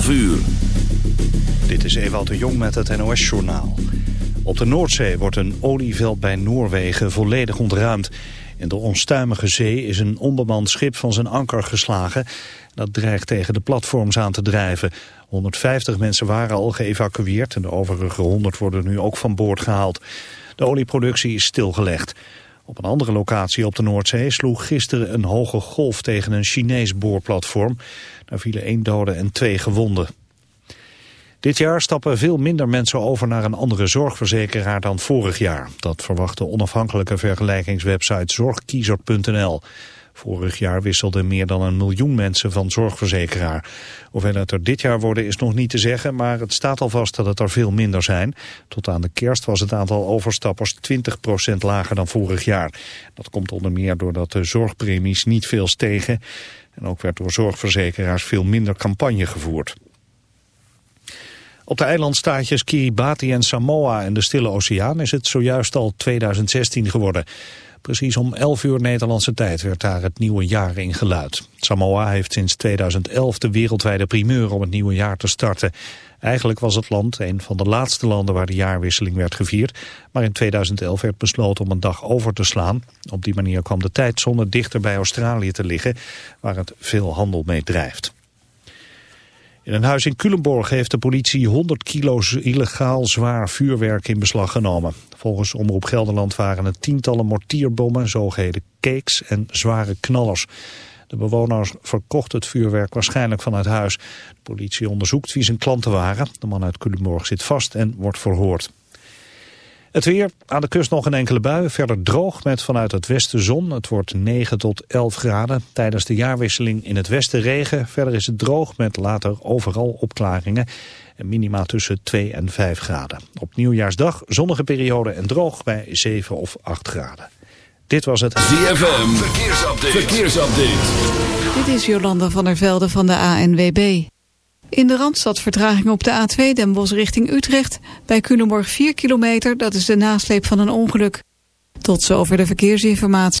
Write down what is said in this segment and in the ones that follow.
11 uur. Dit is Ewald de Jong met het NOS-journaal. Op de Noordzee wordt een olieveld bij Noorwegen volledig ontruimd. In de onstuimige zee is een onbemand schip van zijn anker geslagen. Dat dreigt tegen de platforms aan te drijven. 150 mensen waren al geëvacueerd en de overige 100 worden nu ook van boord gehaald. De olieproductie is stilgelegd. Op een andere locatie op de Noordzee sloeg gisteren een hoge golf tegen een Chinees boorplatform. Daar vielen één dode en twee gewonden. Dit jaar stappen veel minder mensen over naar een andere zorgverzekeraar dan vorig jaar. Dat verwacht de onafhankelijke vergelijkingswebsite zorgkiezer.nl. Vorig jaar wisselden meer dan een miljoen mensen van zorgverzekeraar. Hoeveel het er dit jaar worden is nog niet te zeggen, maar het staat al vast dat het er veel minder zijn. Tot aan de kerst was het aantal overstappers 20% lager dan vorig jaar. Dat komt onder meer doordat de zorgpremies niet veel stegen. En ook werd door zorgverzekeraars veel minder campagne gevoerd. Op de eilandstaatjes Kiribati en Samoa en de Stille Oceaan is het zojuist al 2016 geworden. Precies om 11 uur Nederlandse tijd werd daar het nieuwe jaar ingeluid. Samoa heeft sinds 2011 de wereldwijde primeur om het nieuwe jaar te starten. Eigenlijk was het land een van de laatste landen waar de jaarwisseling werd gevierd. Maar in 2011 werd besloten om een dag over te slaan. Op die manier kwam de tijdzone dichter bij Australië te liggen, waar het veel handel mee drijft. In een huis in Culemborg heeft de politie 100 kilo illegaal zwaar vuurwerk in beslag genomen. Volgens Omroep Gelderland waren het tientallen mortierbommen, zogeheten cakes en zware knallers. De bewoners verkochten het vuurwerk waarschijnlijk vanuit huis. De politie onderzoekt wie zijn klanten waren. De man uit Culemborg zit vast en wordt verhoord. Het weer, aan de kust nog een enkele bui, verder droog met vanuit het westen zon. Het wordt 9 tot 11 graden. Tijdens de jaarwisseling in het westen regen. Verder is het droog met later overal opklaringen. En minima tussen 2 en 5 graden. Op nieuwjaarsdag zonnige periode en droog bij 7 of 8 graden. Dit was het ZFM Verkeersupdate. Verkeersupdate. Dit is Jolanda van der Velde van de ANWB. In de Randstad vertraging op de A2 Den Bosch richting Utrecht. Bij Culemborg 4 kilometer, dat is de nasleep van een ongeluk. Tot zover de verkeersinformatie.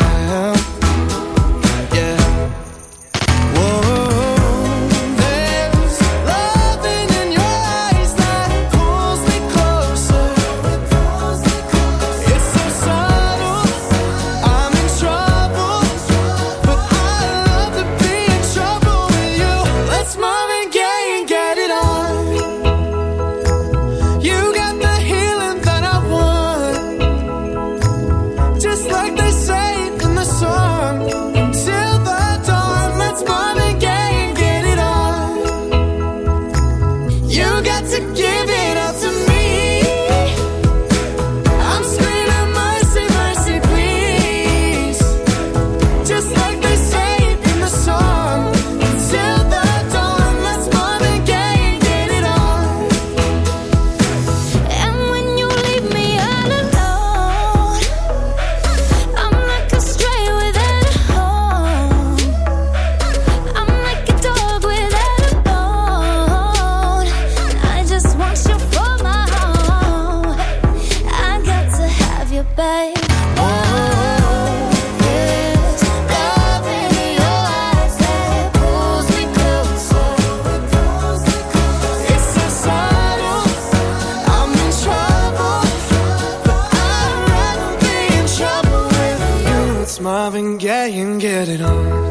get it on.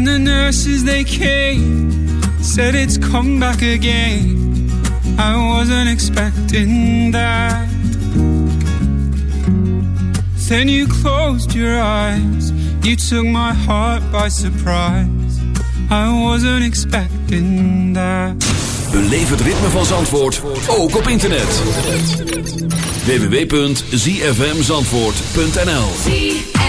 When the nurses they came, said it's come back again. I wasn't expecting that. Then you closed your eyes, you took my heart by surprise. I wasn't expecting that. Beleef het ritme van Zandvoort, ook op internet. www.zfmzandvoort.nl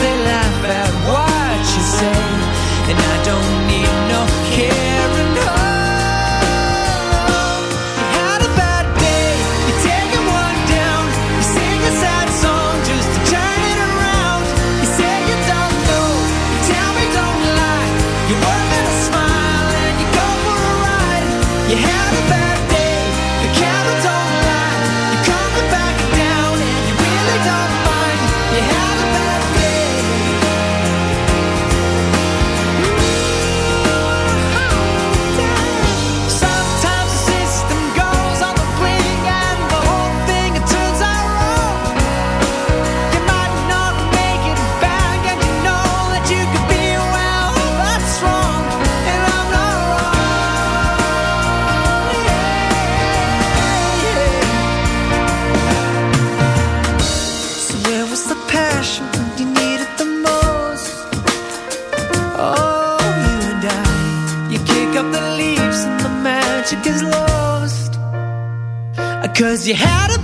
they laugh at what you say, and I don't need no care. Cause you had a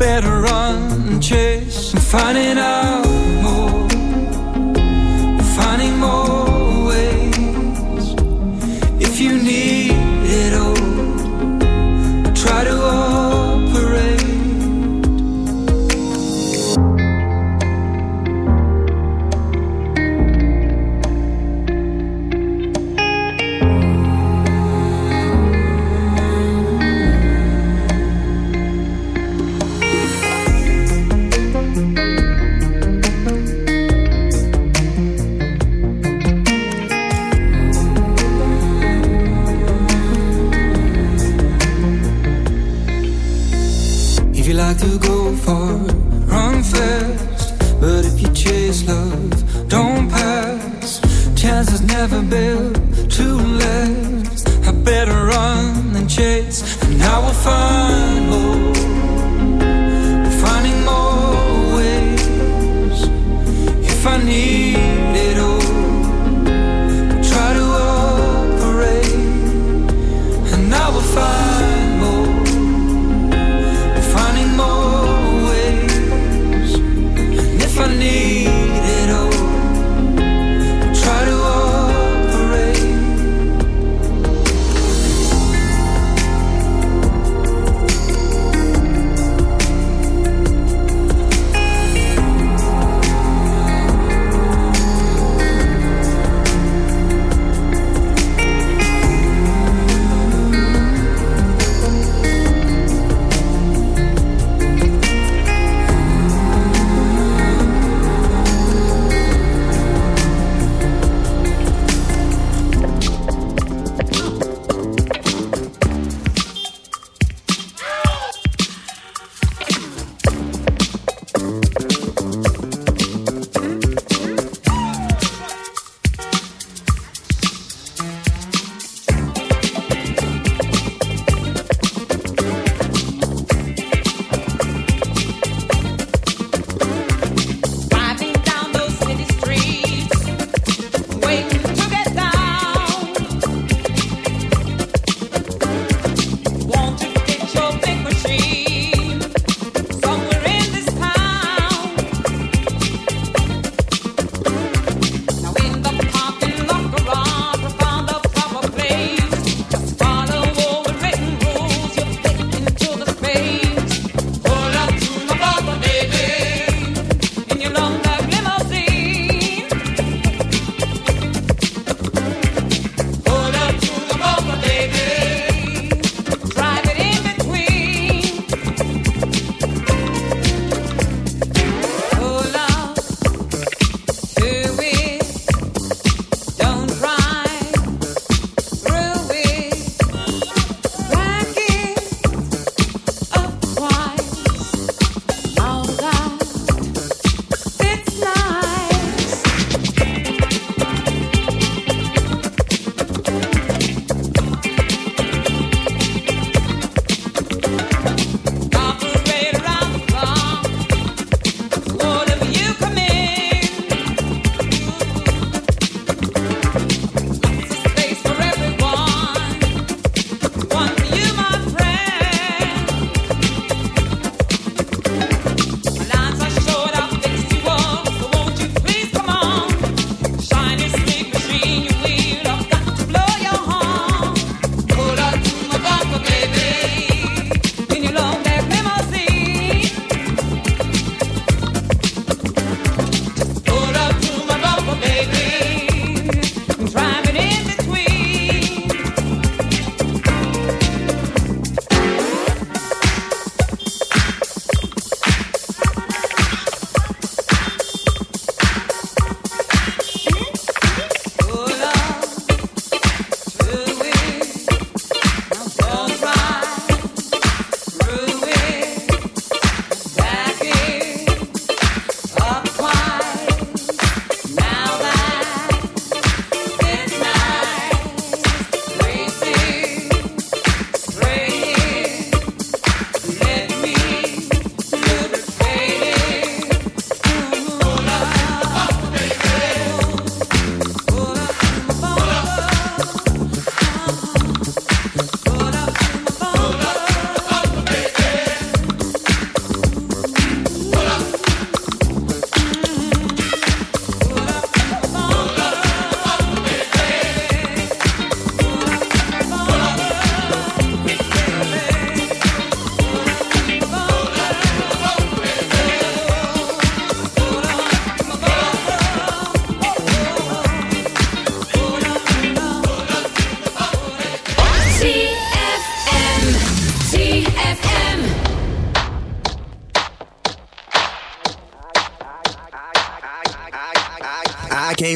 better run and chase and finding out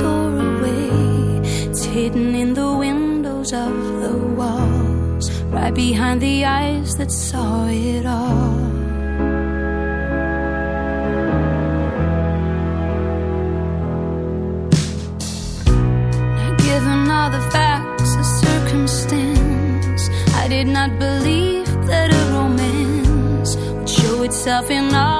door away. It's hidden in the windows of the walls, right behind the eyes that saw it all. Given all the facts and circumstance, I did not believe that a romance would show itself in all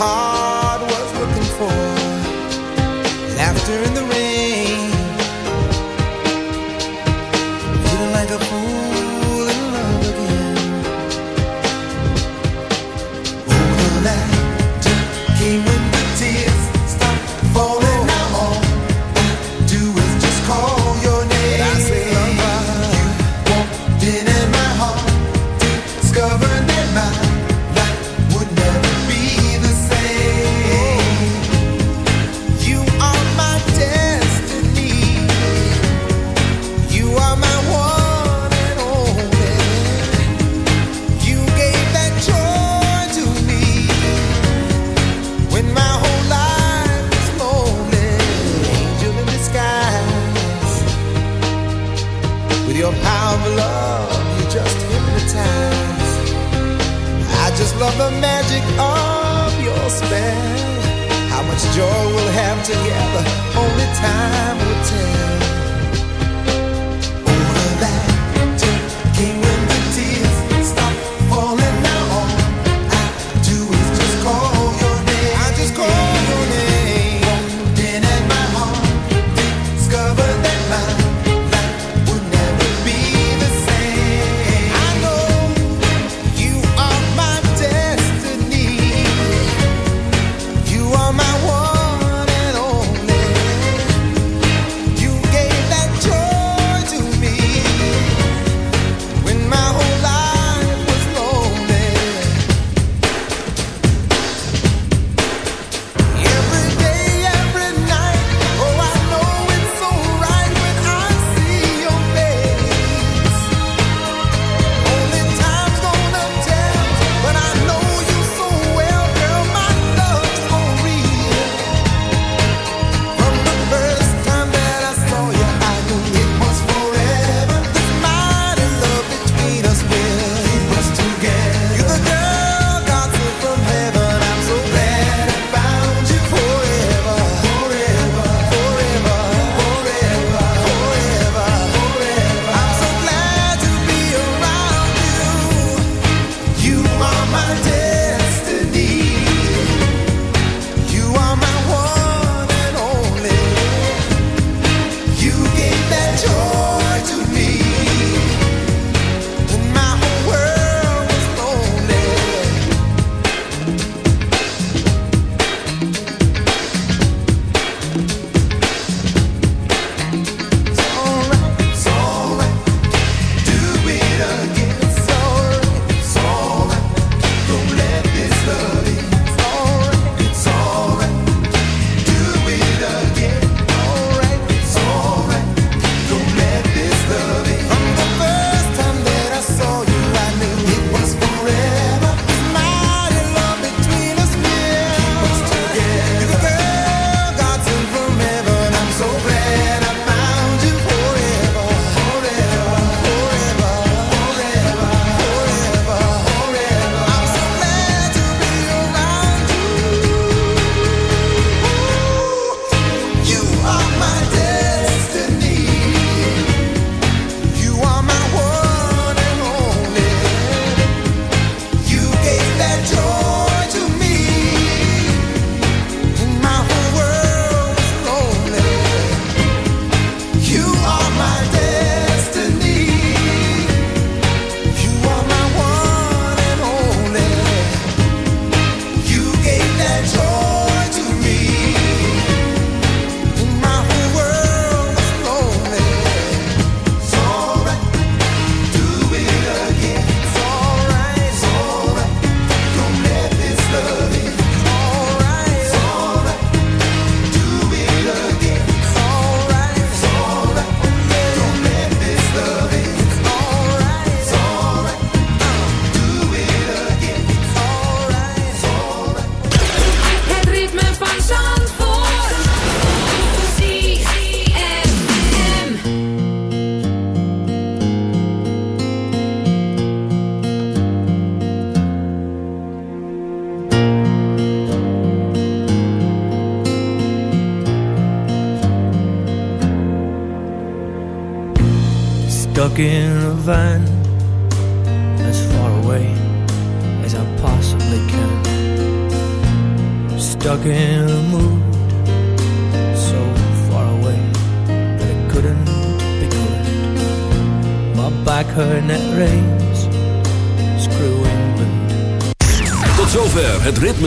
heart